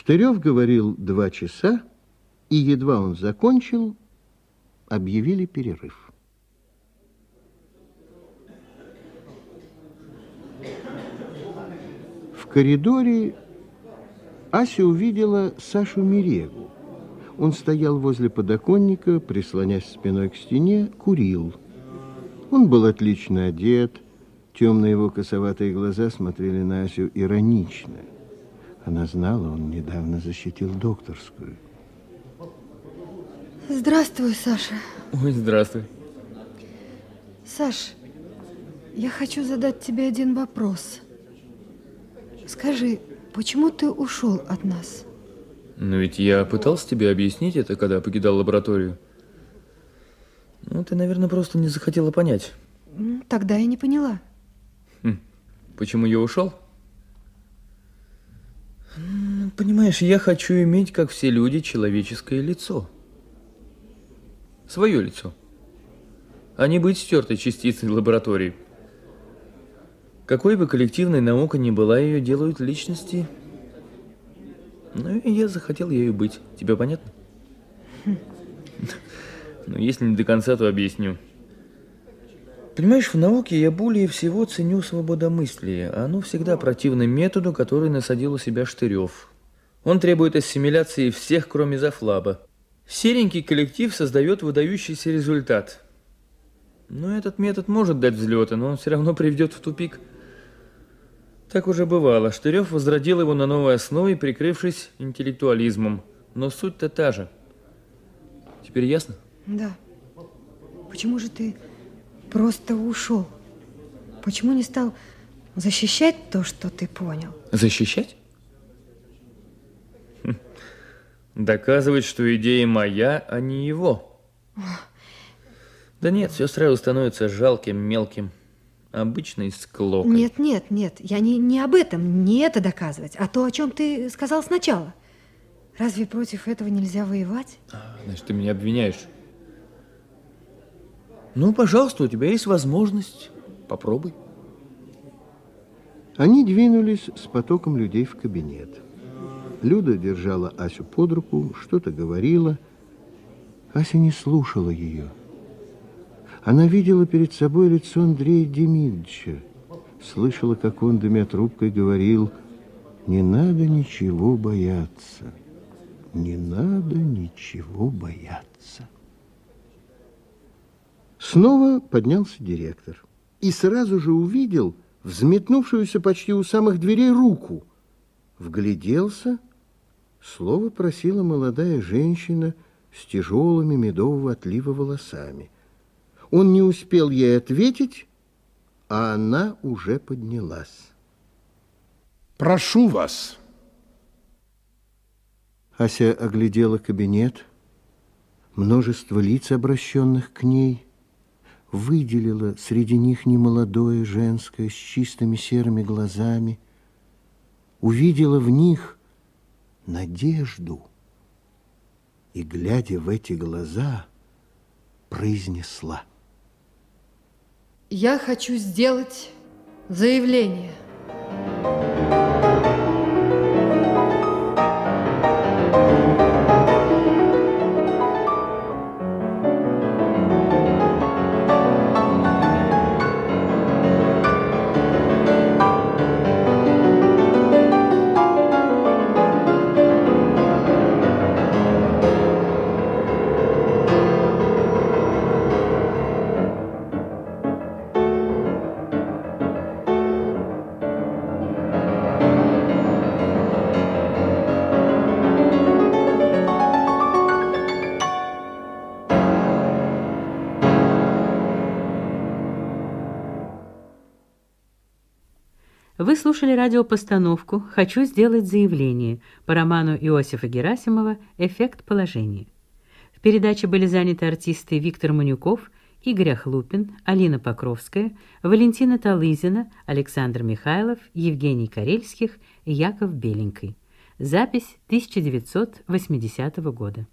Штырев говорил два часа, и едва он закончил, объявили перерыв. В коридоре Ася увидела Сашу Мирегу. Он стоял возле подоконника, прислонясь спиной к стене, курил. Он был отлично одет, темные его косоватые глаза смотрели на Асю иронично. Она знала, он недавно защитил докторскую. Здравствуй, Саша. Ой, здравствуй. Саш, я хочу задать тебе один вопрос. Скажи, почему ты ушел от нас? Но ведь я пытался тебе объяснить это, когда покидал лабораторию. Ну, ты, наверное, просто не захотела понять. Тогда я не поняла. Хм. Почему я ушел? Понимаешь, я хочу иметь, как все люди, человеческое лицо. Свое лицо. А не быть стертой частицей лаборатории. Какой бы коллективной наука ни была, ее делают личности. Ну, и я захотел ею быть. Тебе понятно? Ну, если не до конца, то объясню. Понимаешь, в науке я более всего ценю свободомыслие. Оно всегда противно методу, который насадил у себя Штырев. Он требует ассимиляции всех, кроме Зафлаба. Серенький коллектив создает выдающийся результат. Но этот метод может дать взлеты, но он все равно приведет в тупик – так уже бывало. Штырев возродил его на новой основе, прикрывшись интеллектуализмом. Но суть-то та же. Теперь ясно? Да. Почему же ты просто ушел? Почему не стал защищать то, что ты понял? Защищать? Хм. Доказывать, что идея моя, а не его. Да нет, все сразу становится жалким, мелким обычной склокой. Нет, нет, нет, я не, не об этом, не это доказывать, а то, о чем ты сказал сначала. Разве против этого нельзя воевать? А, значит, ты меня обвиняешь. Ну, пожалуйста, у тебя есть возможность. Попробуй. Они двинулись с потоком людей в кабинет. Люда держала Асю под руку, что-то говорила. Ася не слушала ее. Она видела перед собой лицо Андрея Демидовича, слышала, как он, дымя трубкой, говорил, «Не надо ничего бояться, не надо ничего бояться». Снова поднялся директор и сразу же увидел взметнувшуюся почти у самых дверей руку. Вгляделся, слово просила молодая женщина с тяжелыми медового отлива волосами – он не успел ей ответить, а она уже поднялась. Прошу вас. Ася оглядела кабинет, множество лиц, обращенных к ней, выделила среди них немолодое женское с чистыми серыми глазами, увидела в них надежду и, глядя в эти глаза, произнесла – я хочу сделать заявление. Вы слушали радиопостановку «Хочу сделать заявление» по роману Иосифа Герасимова «Эффект положения». В передаче были заняты артисты Виктор Манюков, Игорь Хлупин, Алина Покровская, Валентина Талызина, Александр Михайлов, Евгений Карельских и Яков Беленький. Запись 1980 года.